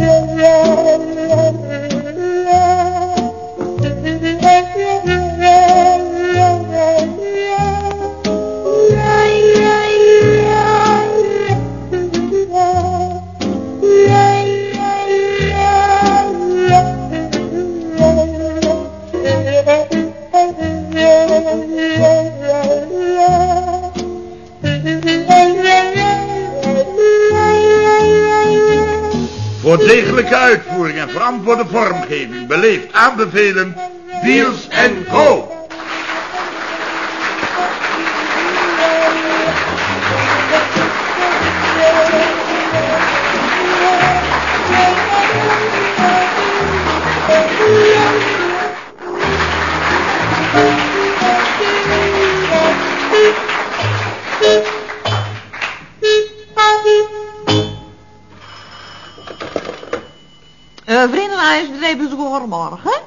Yeah, yeah, yeah. En verantwoorde vormgeving beleefd aanbevelen Biels en Co. Vriendenhuisbedrijf goedemorgen.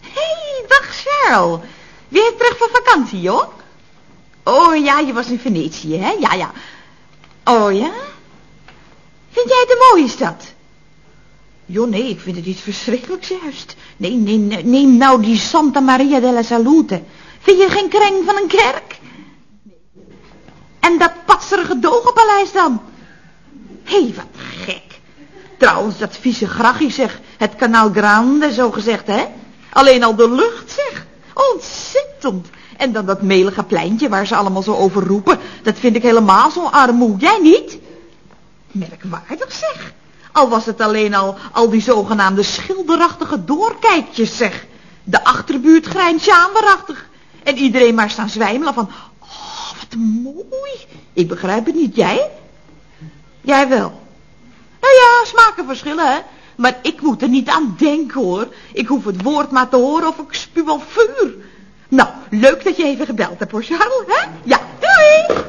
Hé, hey, dag Cheryl. Weer terug van vakantie, joh? Oh ja, je was in Venetië, hè? Ja, ja. Oh ja? Vind jij het een mooie stad? Jo, nee, ik vind het iets verschrikkelijks juist. Nee, neem, neem nou die Santa Maria della Salute. Vind je geen kreng van een kerk? En dat patserige dogenpaleis dan? Hé, hey, wat gek. Trouwens, dat vieze grachie zeg. Het kanaal Grande, zo gezegd, hè? Alleen al de lucht, zeg. Ontzettend. En dan dat melige pleintje waar ze allemaal zo over roepen. Dat vind ik helemaal zo armoe. Jij niet? Merkwaardig, zeg. Al was het alleen al, al die zogenaamde schilderachtige doorkijkjes, zeg. De achterbuurt grijnt. En iedereen maar staan zwijmelen van... Oh, wat mooi. Ik begrijp het niet, jij? Jij wel. Nou ja, smaken verschillen, hè. Maar ik moet er niet aan denken, hoor. Ik hoef het woord maar te horen of ik spuw al vuur. Nou, leuk dat je even gebeld hebt, hoor, Charles, hè? Ja, doei!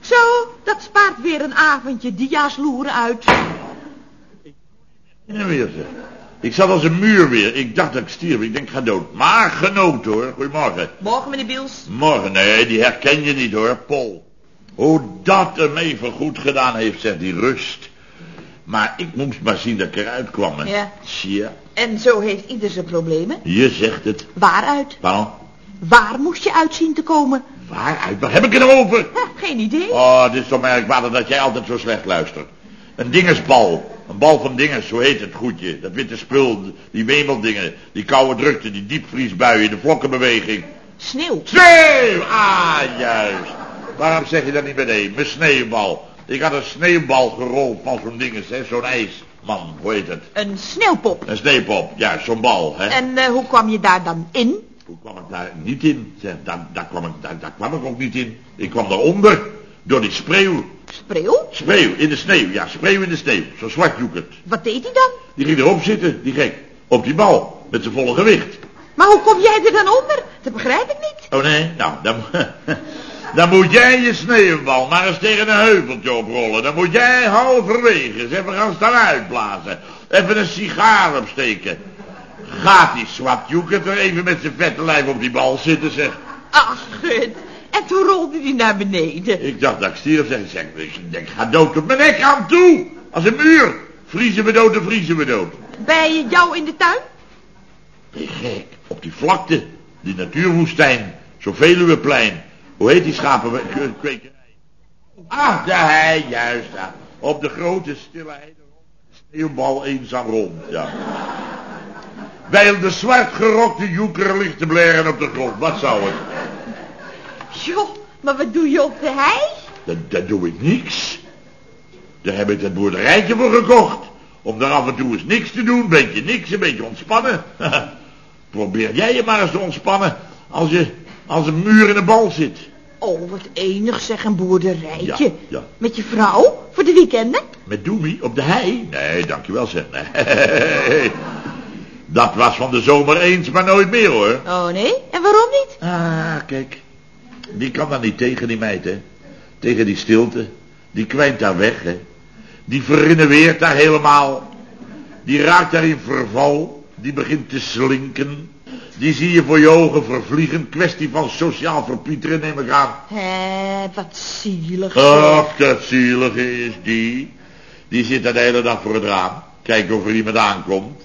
Zo, dat spaart weer een avondje dia's loeren uit. En weer zeg. Ik zat als een muur weer. Ik dacht dat ik stierf. Ik denk, ga dood. Maar genoten hoor. Goedemorgen. Morgen, meneer Biels. Morgen, nee, die herken je niet hoor, Paul. Hoe dat hem even goed gedaan heeft, zegt die rust. Maar ik moest maar zien dat ik eruit kwam. Hè. Ja. Tja, En zo heeft ieder zijn problemen. je zegt het. Waaruit? Waarom? Waar moest je uitzien te komen? Waaruit? Waar heb ik het nou over? Ha, geen idee. Oh, dit is toch merkwaardig dat jij altijd zo slecht luistert. Een dingesbal. Een bal van dinges, zo heet het goedje. Dat witte spul, die wemeldingen, die koude drukte, die diepvriesbuien, de vlokkenbeweging. Sneeuw. Sneeuw! Ah, juist. Waarom zeg je dat niet meteen? Mijn sneeuwbal. Ik had een sneeuwbal gerold van zo'n dinges, hè, zo'n ijsman, hoe heet het? Een sneeuwpop. Een sneeuwpop, juist, zo'n bal, hè. En eh, hoe kwam je daar dan in? Hoe kwam ik daar niet in? Zeg, daar, daar, kwam ik, daar, daar kwam ik ook niet in. Ik kwam daaronder, door die spreeuw. Spreeuw? Spreeuw, in de sneeuw, ja, spreeuw in de sneeuw. Zo zwart joekert. Wat deed hij dan? Die ging erop zitten, die gek. Op die bal, met zijn volle gewicht. Maar hoe kom jij er dan onder? Dat begrijp ik niet. Oh nee, nou, dan, dan moet jij je sneeuwbal maar eens tegen een heuveltje oprollen. Dan moet jij halverwege eens even gaan staan uitblazen. Even een sigaar opsteken. Gaat die zwart er even met zijn vette lijf op die bal zitten, zeg. Ach, gut. En toen rolde hij naar beneden. Ik dacht dat ik stierf, zeg. Ik zeg, ik denk, ga dood op mijn nek aan toe. Als een muur. Vriezen we dood, dan vriezen we dood. Bij jou in de tuin? Je gek? Op die vlakte, die natuurwoestijn, zo'n Veluweplein. Hoe heet die schapenkwekerij? Ah, de hei, juist daar. Op de grote stille heide rond. Sneeuwbal eenzaam rond, ja. Wijl de zwartgerokte joeker ligt te blaren op de grond. Wat zou het? Joh, maar wat doe je op de hei? Dat, dat doe ik niks. Daar heb ik dat boerderijtje voor gekocht. Om daar af en toe eens niks te doen. Beetje niks, een beetje ontspannen. Probeer jij je maar eens te ontspannen als je als een muur in een bal zit. Oh, wat enig zeg, een boerderijtje. Ja, ja. Met je vrouw? Voor de weekenden? Met Doemie op de hei? Nee, dankjewel zeg. Nee. Dat was van de zomer eens, maar nooit meer hoor. Oh nee? En waarom niet? Ah, kijk. Die kan daar niet tegen, die meid, hè. Tegen die stilte. Die kwijnt daar weg, hè. Die verinneweert daar helemaal. Die raakt daar in verval. Die begint te slinken. Die zie je voor je ogen vervliegen. Kwestie van sociaal verpieteren, neem ik aan. Hé, wat zielig. Och, dat zielige is die. Die zit daar de hele dag voor het raam. Kijken of er iemand aankomt.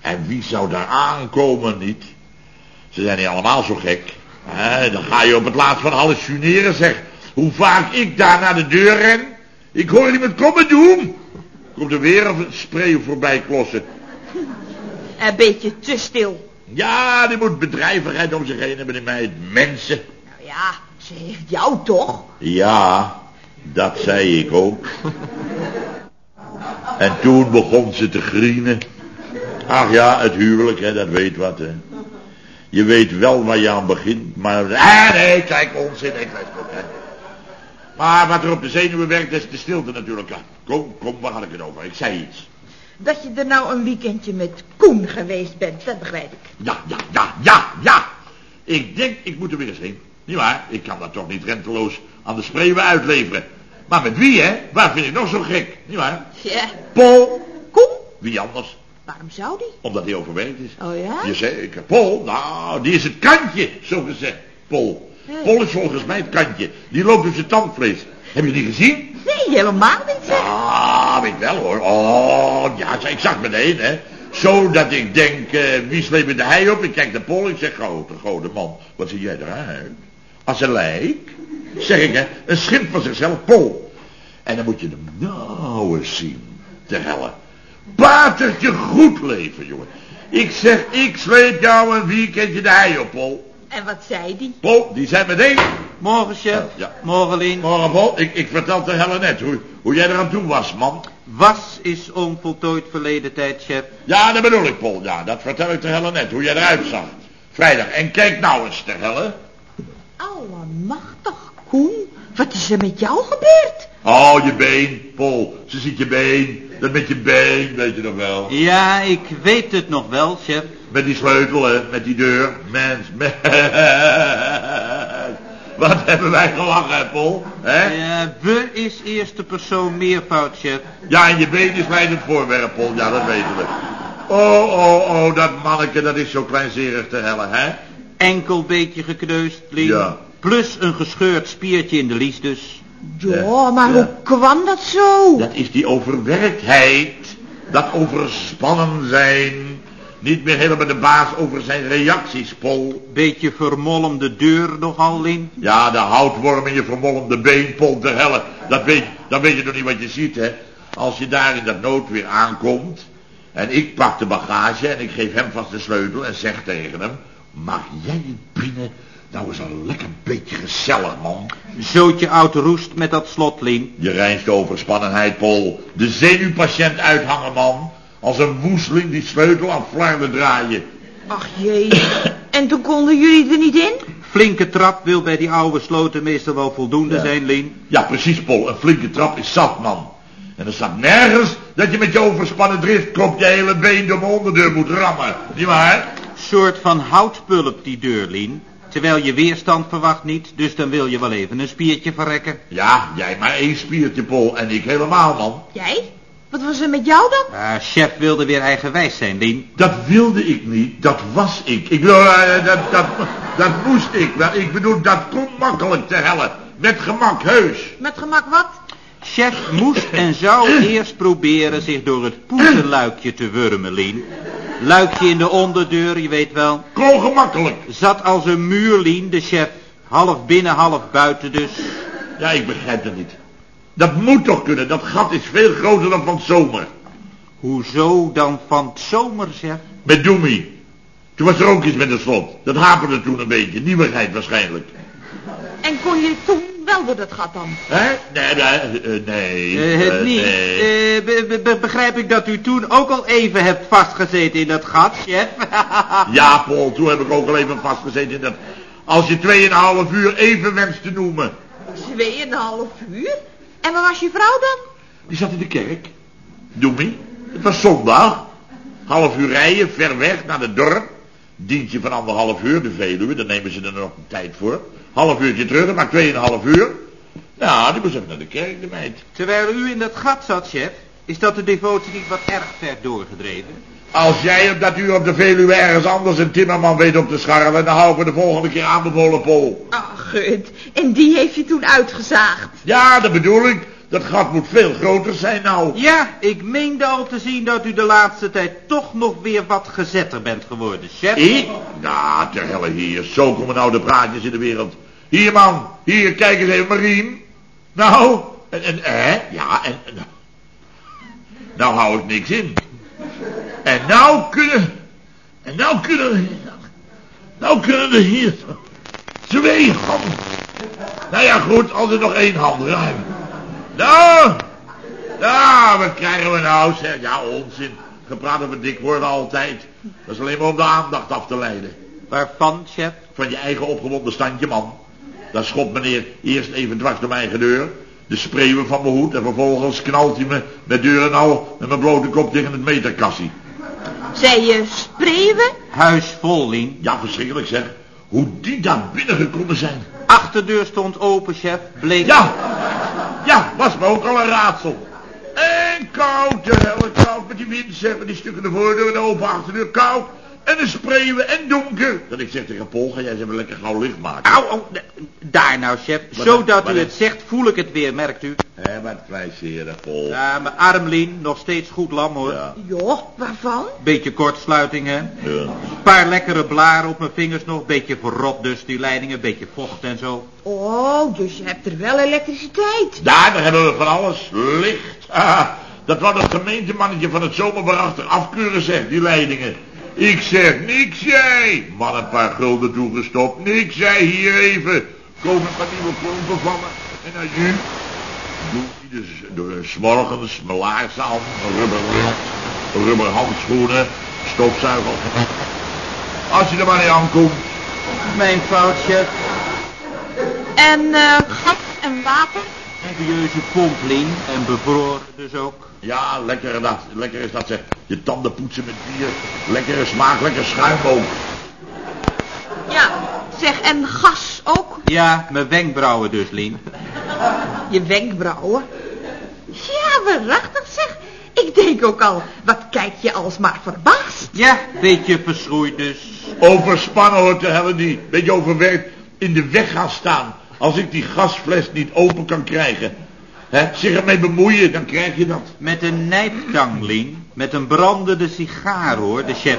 En wie zou daar aankomen, niet? Ze zijn niet allemaal zo gek. Dan ga je op het laatst van hallucineren, zeg. Hoe vaak ik daar naar de deur ren. Ik hoor iemand komen doen. Komt er weer een spray voorbij klossen. Een beetje te stil. Ja, die moet bedrijvigheid om zich heen hebben, die meid. Mensen. Nou ja, ze heeft jou toch? Ja, dat zei ik ook. En toen begon ze te grienen. Ach ja, het huwelijk, hè, dat weet wat, hè. Je weet wel waar je aan begint, maar... Ah, nee, kijk, onzin, ik weet het hè. Maar wat er op de zenuwen werkt, is de stilte natuurlijk. Kom, kom, waar had ik het over? Ik zei iets. Dat je er nou een weekendje met Koen geweest bent, dat begrijp ik. Ja, ja, ja, ja, ja. Ik denk, ik moet er weer eens heen. Niet waar? Ik kan dat toch niet renteloos aan de spreeuwen uitleveren. Maar met wie, hè? Waar vind ik nog zo gek? Niet waar? Ja. Paul. Koen? Wie anders? Waarom zou die? Omdat hij overwerkt is. Oh ja? Jazeker. Paul, nou, die is het kantje, zo gezegd. Paul. Paul is volgens mij het kantje. Die loopt op zijn tandvlees. Heb je die gezien? Nee, helemaal niet, zeg. Ah, weet wel hoor. Oh, ja, ik zag meteen, hè. Zo dat ik denk, eh, wie sleept de hei op? Ik kijk naar Paul, ik zeg, grote, grote man, wat zie jij eruit? Als een lijk, zeg ik, hè. Een schip van zichzelf, Paul. En dan moet je hem nou eens zien, te helle. Patertje goed leven, jongen. Ik zeg, ik sleep jou een weekendje de hei op, Paul. En wat zei die? Paul, die zei meteen, Morgen, chef. Ja. Morgen, Lien. morgen Paul, ik, ik vertel de helle net hoe, hoe jij eraan toe was, man. Was is onvoltooid verleden tijd, chef. Ja, dat bedoel ik, Paul. Ja, dat vertel ik de helle net, hoe jij eruit zag. Vrijdag. En kijk nou eens, de helle. Allemachtig, Koen. Wat is er met jou gebeurd? Oh, je been, Paul. Ze ziet je been. Dat met je been, weet je nog wel. Ja, ik weet het nog wel, chef. Met die sleutel, hè. Met die deur. Mens, mens. Wat hebben wij gelachen, Paul? Hè? Ja, we is eerste persoon meervoud, chef. Ja, en je been is leidend voorwerp, Paul. Ja, dat weten we. Oh, oh, oh, dat manneke, dat is zo kleinzerig te hellen, hè? Enkel beetje gekneusd, Lien. Ja. Plus een gescheurd spiertje in de lies dus. Ja, maar ja. hoe kwam dat zo? Dat is die overwerktheid. Dat overspannen zijn. Niet meer helemaal de baas over zijn reacties, Paul. Beetje vermolmde deur nogal, Lien. Ja, de houtworm in je vermolmde been, Paul, de helle. Dat weet, dan weet je nog niet wat je ziet, hè. Als je daar in dat noodweer aankomt... en ik pak de bagage en ik geef hem vast de sleutel en zeg tegen hem... mag jij het binnen nou eens een lekker beetje gezellig, man. Zootje oud roest met dat slot, Lien. Je reinste overspannenheid, Paul. De zenuwpatiënt uithangen, man. Als een woesteling die sleutel aan flarden draaien. Ach jee. En toen konden jullie er niet in? Flinke trap wil bij die oude sloten meestal wel voldoende Ja. zijn, Lien. Ja, precies, Paul. Een flinke trap is zat, man. En er staat nergens dat je met je overspannen driftkop je hele been door mijn onderdeur moet rammen. Niet waar? Soort van houtpulp die deur, Lien. Terwijl je weerstand verwacht niet, dus dan wil je wel even een spiertje verrekken. Ja, jij maar één spiertje, Paul. En ik helemaal, man. Jij? Wat was er met jou dan? Ah, chef wilde weer eigenwijs zijn, Lien. Dat wilde ik niet. Dat was ik. Ik bedoel, eh, dat, dat, dat moest ik. Maar ik bedoel, dat kon makkelijk te hellen. Met gemak, heus. Met gemak wat? Chef moest en zou eerst proberen zich door het poezenluikje te wurmen, Lien. Luikje in de onderdeur, je weet wel. Kon gemakkelijk. Zat als een muur, Lien, de chef. Half binnen, half buiten dus. Ja, ik begrijp dat niet. Dat moet toch kunnen. Dat gat is veel groter dan van het zomer. Hoezo dan van het zomer, chef? Met Doemie. Toen was er ook iets met het slot. Dat haperde toen een beetje. Nieuwigheid waarschijnlijk. En kon je toen wel door dat gat dan? Hè? Nee, nee, eh, nee. Eh, het eh, niet. nee. Be- be- be- begrijp ik dat u toen ook al even hebt vastgezeten in dat gat, chef? Ja, Paul, toen heb ik ook al even vastgezeten in dat... Als je tweeënhalf uur even wenst te noemen. Tweeënhalf uur? En waar was je vrouw dan? Die zat in de kerk. Doemie. Het was zondag. Half uur rijden, ver weg, naar het dorp. Dientje van anderhalf uur, de Veluwe. Daar nemen ze er nog een tijd voor. Half uurtje terug, dat maakt tweeënhalf uur. Ja, die moest even naar de kerk, de meid. Terwijl u in dat gat zat, chef, is dat de devotie niet wat erg ver doorgedreven? Als jij op dat uur op de Veluwe ergens anders een timmerman weet op te scharrelen... dan houden we de volgende keer aanbevolen, Paul. Ach, gut. En die heeft je toen uitgezaagd. Ja, dat bedoel ik. Dat gat moet veel groter zijn nou. Ja, ik meende al te zien dat u de laatste tijd toch nog weer wat gezetter bent geworden, chef. Ik? Nou, ter helle hier. Zo komen nou de praatjes in de wereld. Hier, man. Hier, kijk eens even, Marien. Nou, en, en, hè? Ja, en, en... Nou hou ik niks in. En nou kunnen... En nou kunnen... Nou kunnen er hier... Twee handen. Nou ja, goed, als er nog één hand ruim. Nou... Nou, wat krijgen we nou, zeg? Ja, onzin. Gepraat over dik worden altijd. Dat is alleen maar om de aandacht af te leiden. Waarvan, chef? Van je eigen opgewonden standje, man. Dan schopt meneer eerst even dwars door mijn eigen deur. De spreeuwen van mijn hoed. En vervolgens knalt hij me met deur en al met mijn blote kop tegen het meterkassie. Zij je spreeuwen? Huis vol, Lien. Ja, verschrikkelijk zeg. Hoe die daar binnengekomen zijn. Achterdeur stond open, chef. Bleek... Ja, ja, was me ook al een raadsel. En koud, de helle koud met die wind, zeg, met die stukken de voordeur en de open achterdeur, koud. En een spreeuwen en donker. Dat ik zeg tegen Paul, ga jij ze even lekker gauw licht maken. Au, au, d- daar nou, chef. Wat Zodat u het zegt, voel ik het weer, merkt u. Hé, wat fijseren, Paul. Ja, mijn arm, Lien, nog steeds goed lam, hoor. Ja, Ja, waarvan? Beetje kortsluiting, hè. ja. Een paar lekkere blaren op mijn vingers nog. Beetje verrot dus, die leidingen. Beetje vocht en zo. Oh, dus je hebt er wel elektriciteit. Daar, daar hebben we van alles. Licht. Ah, dat was het gemeentemannetje van het zomerberachtig afkeuren, zeg, die leidingen. Ik zeg, niks jij. Man, een paar gulden toegestopt. Niks jij, hier even. Komen een paar nieuwe klompen van me. En als ik dus door s morgens mijn laarzen aan, rubber, rubber handschoenen, stofzuiger. Als je er maar niet aankomt. Mijn fout, chef. En eh gas en water? Serieuze pomp, Lien. En bevroren dus ook. Ja, lekker dat. Lekker is dat zeg. Je tanden poetsen met bier. Lekkere smaak, lekker schuim ook. Ja. Zeg, en gas ook? Ja, mijn wenkbrauwen dus, Lien. Je wenkbrauwen? Ja, waarachtig zeg. Ik denk ook al, wat kijk je alsmaar verbaasd. Ja, beetje verschroeid dus. Overspannen hoor te hellen die. Beetje overwerkt in de weg gaan staan. Als ik die gasfles niet open kan krijgen. Hè, zich ermee bemoeien, dan krijg je dat. Met een nijptang, Lien. Met een brandende sigaar, hoor, de chef.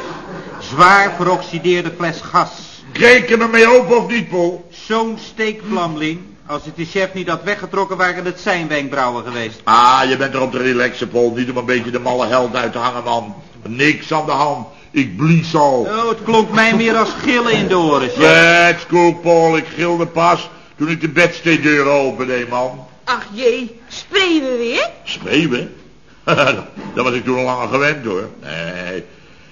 Zwaar veroxideerde fles gas. Hem ermee open of niet, Paul? Zo'n steekvlam, Lien. Als het de chef niet had weggetrokken, waren het zijn wenkbrauwen geweest. Ah, je bent er op de relaxe, Paul. Niet om een beetje de malle held uit te hangen, man. Niks aan de hand. Ik blies al. Oh, het klonk mij meer als gillen in de oren, chef. Let's go, Paul. Ik gilde pas toen ik de bedsteedeur opende, man. Ach jee, spreeuwen weer? Spreeuwen? dat was ik toen al langer gewend, hoor. Nee,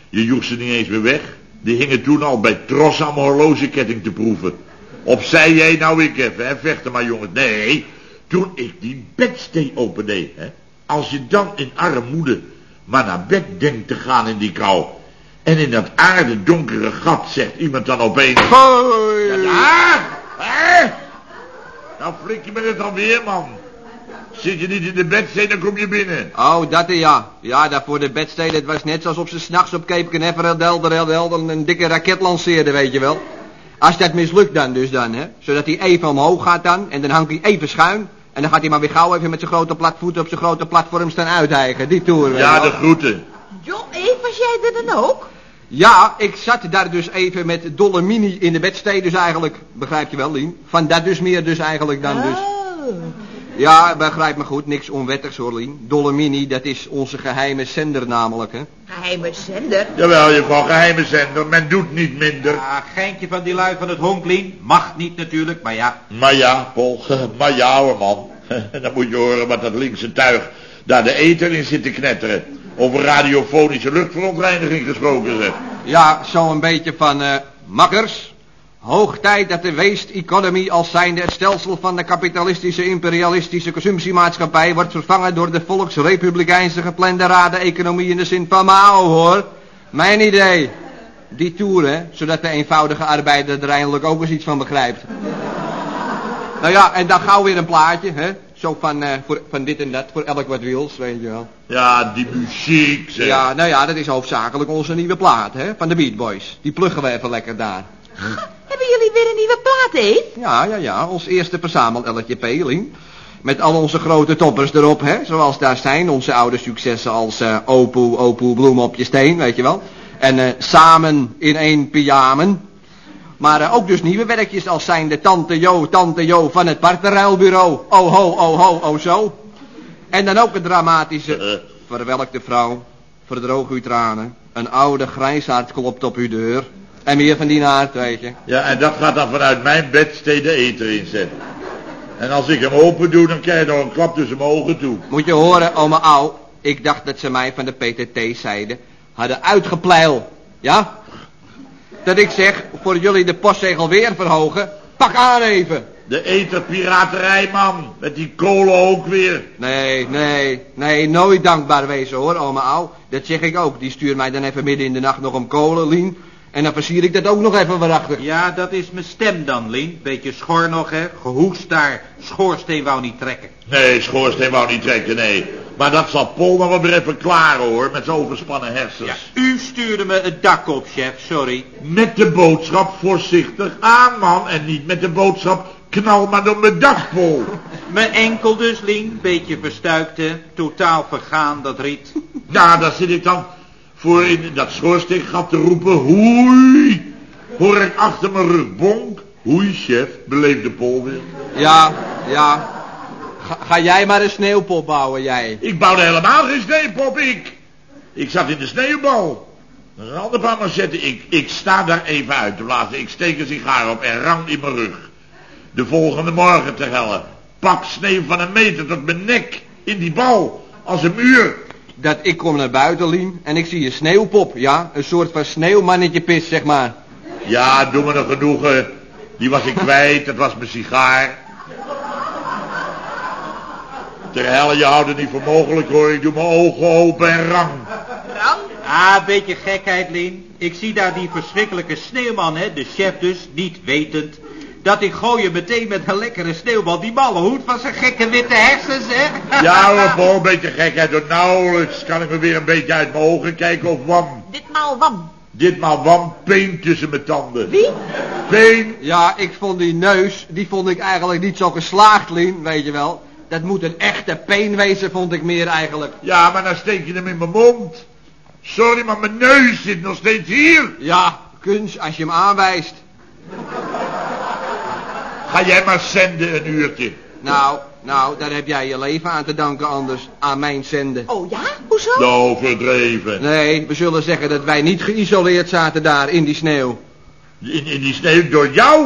je joeg ze niet eens meer weg. Die hingen toen al bij Tros aan mijn horlogeketting te proeven. Opzij jij nou ik even, hè, vechten maar jongen. Nee, toen ik die bedstee opende, hè. Als je dan in armoede maar naar bed denkt te gaan in die kou. En in dat aarde donkere gat zegt iemand dan opeens... Hoi! Ja, daar, hè? Nou flik je me het alweer, man. Zit je niet in de bedstee, dan kom je binnen. Oh, dat eh, ja. Ja, dat voor de bedsteden, het was net alsof ze s'nachts op Cape Canaveral delder een dikke raket lanceerden, weet je wel. Als dat mislukt dan dus dan, hè. Zodat hij even omhoog gaat dan, en dan hangt hij even schuin. En dan gaat hij maar weer gauw even met zijn grote platvoeten op zijn grote platform staan uiteigen. Die toer, Ja, de groeten. Joh, Eve, was jij er dan ook? Ja, ik zat daar dus even met Dolle Mini in de bedstee, dus eigenlijk, begrijp je wel, Lien? Van dat dus meer dus eigenlijk dan dus. Oh. Ja, begrijp me goed, niks onwettigs hoor, Lien. Dolle Mini, dat is onze geheime zender namelijk, hè. Geheime zender. Jawel, je van geheime zender. Men doet niet minder. Ja, geintje van die lui van het honk, Lien. Mag niet natuurlijk, maar ja. Maar ja, Paul. Maar ja hoor, man. Dan moet je horen wat dat linkse tuig daar de eter in zit te knetteren. Over radiofonische luchtverontreiniging gesproken, zeg. Ja, zo een beetje van, eh, makkers. Hoog tijd dat de waste economy als zijnde het stelsel van de kapitalistische imperialistische consumptiemaatschappij wordt vervangen door de volksrepublikeinse geplande raden-economie in de zin van Mao, hoor. Mijn idee. Die toer, hè, zodat de eenvoudige arbeider er eindelijk ook eens iets van begrijpt. Nou ja, en dan gauw weer een plaatje, hè. Zo van, eh, voor, van dit en dat, voor elk wat wils, weet je wel. Ja, die muziek, zeg. Ja, nou ja, dat is hoofdzakelijk onze nieuwe plaat, hè, van de Beat Boys. Die pluggen we even lekker daar. Hebben jullie weer een nieuwe plaat, Eve? Ja, ja, ja, ons eerste verzamel-LTP, Lien. Met al onze grote toppers erop, hè. Zoals daar zijn. Onze oude successen als eh Opoe, Opoe, Bloem op je steen, weet je wel. En eh, samen in één pyjamen. Maar eh, ook dus nieuwe werkjes als zijn de Tante Jo, Tante Jo van het partnerruilbureau. Oh ho, oh ho, oh zo. En dan ook een dramatische... Eh, Verwelkte vrouw, verdroog uw tranen. Een oude grijsaard klopt op uw deur. En meer van die naart, weet je. ja, en dat gaat dan vanuit mijn bedstee de eter inzetten. En als ik hem open doe, dan krijg je nog een klap tussen mijn ogen toe. Moet je horen, oma Au. Ik dacht dat ze mij van de PTT zeiden. Hadden uitgepleil. Ja? Dat ik zeg, voor jullie de postzegel weer verhogen. Pak aan even. De eterpiraterij, man. Met die kolen ook weer. Nee, nee, nee, nooit dankbaar wezen hoor, oma Au. Dat zeg ik ook. Die stuurt mij dan even midden in de nacht nog om kolen, Lien. En dan versier ik dat ook nog even waarachtig. Ja, dat is mijn stem dan, Lien. Beetje schor nog, hè. Gehoest daar. Schoorsteen wou niet trekken. Nee, schoorsteen wou niet trekken, nee. Maar dat zal Paul nog wel weer even klaren, hoor. Met zijn overspannen hersens. Ja, u stuurde me het dak op, chef. Sorry. Met de boodschap voorzichtig aan, man. En niet met de boodschap knal maar door mijn dak, Paul. Mijn enkel dus, Lien. Beetje verstuikt, hè. Totaal vergaan, dat riet. Ja, daar zit ik dan voor in dat schoorsteengat te roepen. Hoei! Hoor ik achter mijn rug bonk. Hoei, chef, beleefde Paul weer. Ja, ja. Ga, ga jij maar een sneeuwpop bouwen, jij. Ik bouwde helemaal geen sneeuwpop, ik. Ik zat in de sneeuwbal. Een ander paar machetten. Ik, ik sta daar even uit te blazen. Ik steek een sigaar op en rang in mijn rug. De volgende morgen te hellen. Pak sneeuw van een meter tot mijn nek. In die bal. Als een muur. Dat ik kom naar buiten, Lien, en ik zie een sneeuwpop, ja. Een soort van sneeuwmannetje pis, zeg maar. Ja, doe me een genoegen. Die was ik kwijt. Dat was mijn sigaar. Ter helle, je houdt het niet voor mogelijk hoor. Ik doe mijn ogen open en rang. Ah, beetje gekheid, Lien. Ik zie daar die verschrikkelijke sneeuwman, hè. De chef dus, niet wetend. Dat ik gooi je meteen met een lekkere sneeuwbal die malle hoed van zijn gekke witte hersens, hè. Ja hoor, Paul, een beetje gekheid. Door nauwelijks kan ik me weer een beetje uit mijn ogen kijken of wam. Ditmaal wam. Ditmaal wam peen tussen mijn tanden. Wie? Peen. Ja, ik vond die neus, die vond ik eigenlijk niet zo geslaagd, Lien, weet je wel. Dat moet een echte peen wezen, vond ik meer eigenlijk. Ja, maar dan steek je hem in mijn mond. Sorry, maar mijn neus zit nog steeds hier. Ja, kunst, als je hem aanwijst. Ga jij maar zenden een uurtje. Nou, nou, daar heb jij je leven aan te danken anders, aan mijn zenden. Oh ja? Hoezo? Nou, verdreven. Nee, we zullen zeggen dat wij niet geïsoleerd zaten daar in die sneeuw. In, in die sneeuw door jou?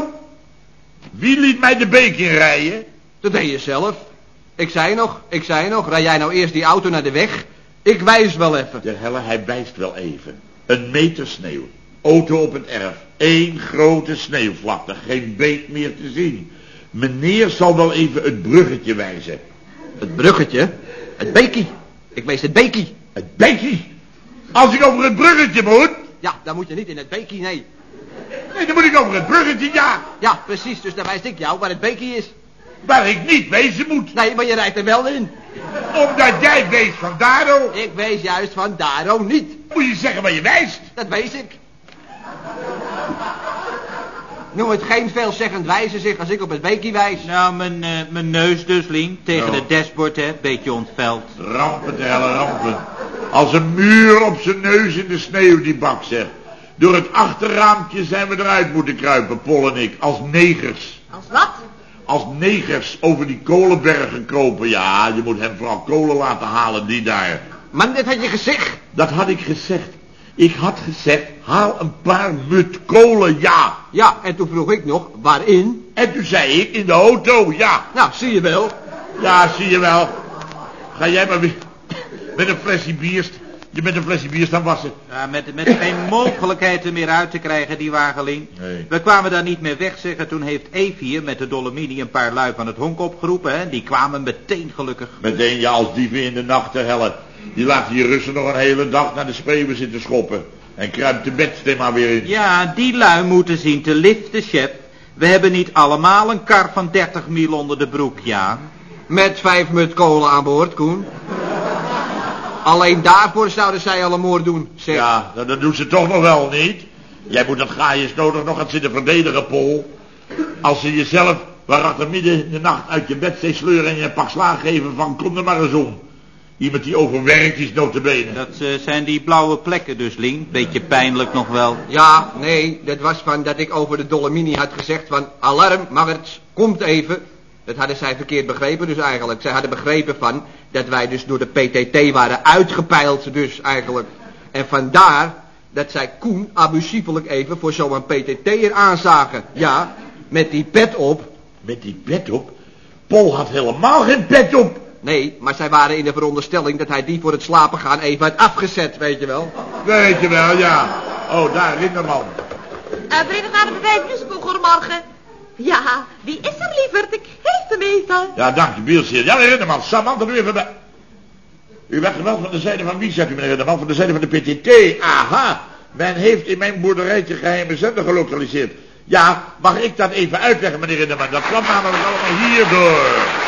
Wie liet mij de beek inrijden? Dat deed je zelf. Ik zei nog, ik zei nog, rij jij nou eerst die auto naar de weg? Ik wijs wel even. De helle, hij wijst wel even. Een meter sneeuw. Auto op het erf. Eén grote sneeuwvlakte. Geen beek meer te zien. Meneer zal wel even het bruggetje wijzen. Het bruggetje, het beekie. Ik wees het beekie. Het beekie? Als ik over het bruggetje moet? Ja, dan moet je niet in het beekie, nee. Nee, dan moet ik over het bruggetje, ja. Ja, precies, dus dan wijs ik jou waar het beekie is. Waar ik niet wezen moet. Nee, maar je rijdt er wel in. Omdat jij wees van Daro. Ik wees juist van daarom niet. Moet je zeggen waar je wijst. Dat wees ik. Noem het geen veelzeggend wijzen zich als ik op het beekie wijs. Nou, mijn, eh, mijn neus dus, Lien. Tegen Oh. het dashboard, hè. Beetje ontveld. Rampen te helle rampen. Als een muur op zijn neus in de sneeuw, die bak zegt. Door het achterraampje zijn we eruit moeten kruipen, Pol en ik. Als negers. Als wat? Als negers over die kolenbergen kropen. Ja, je moet hem vooral kolen laten halen, die daar. Man, dit had je gezegd. Dat had ik gezegd. Ik had gezegd, haal een paar mut kolen, ja. Ja, en toen vroeg ik nog, waarin? En toen zei ik, in de auto, ja. Nou, zie je wel. Ja, zie je wel. Ga jij maar weer met een flesje bier, je met een flesje bier staan wassen. Ja, met, met geen mogelijkheid er meer uit te krijgen, die wagen, Lien. Nee. We kwamen daar niet meer weg, zeggen. Toen heeft Eve hier met de Dolomini een paar lui van het honk opgeroepen, hè. Die kwamen meteen gelukkig. Meteen ja als dieven in de nacht te hellen. Die laat die Russen nog een hele dag naar de spreeuwen zitten schoppen. En kruipt de bedstem maar weer in. Ja, die lui moeten zien te liften, chef. We hebben niet allemaal een kar van 30 mil onder de broek, ja. Met vijf mut kolen aan boord, Koen. Alleen daarvoor zouden zij al een moord doen, zeg. Ja, dat doen ze toch nog wel niet. Jij moet dat gaaiers nodig nog gaan zitten verdedigen, Pol. Als ze jezelf waarachter midden in de nacht uit je bed steeds sleuren en je een pak slaag geven van kom er maar eens om. Iemand die overwerkt is notabene. Dat eh, zijn die blauwe plekken dus, Lien. Beetje pijnlijk nog wel. Ja, nee, dat was van dat ik over de Dolomini had gezegd van... Alarm, Maggerts, komt even. Dat hadden zij verkeerd begrepen dus eigenlijk. Zij hadden begrepen van dat wij dus door de PTT waren uitgepeild dus eigenlijk. En vandaar dat zij Koen abusievelijk even voor zo'n PTT'er aanzagen. Ja, met die pet op. Met die pet op? Paul had helemaal geen pet op. Nee, maar zij waren in de veronderstelling dat hij die voor het slapen gaan even had afgezet, weet je wel. Weet je wel, ja. Oh, daar, Linderman. Uh, Verenigd Aardenbedrijf Musical, goedemorgen. Ja, wie is er lieverd? Ik geef hem even. Ja, dank je, Bielsheer. Ja, meneer Rinderman, Samantha nu even bij. U werd geweld van de zijde van wie, zegt u, meneer Rinderman? Van de zijde van de PTT. Aha, men heeft in mijn boerderijtje geheime zender gelokaliseerd. Ja, mag ik dat even uitleggen, meneer Rinderman? Dat kwam namelijk allemaal hierdoor.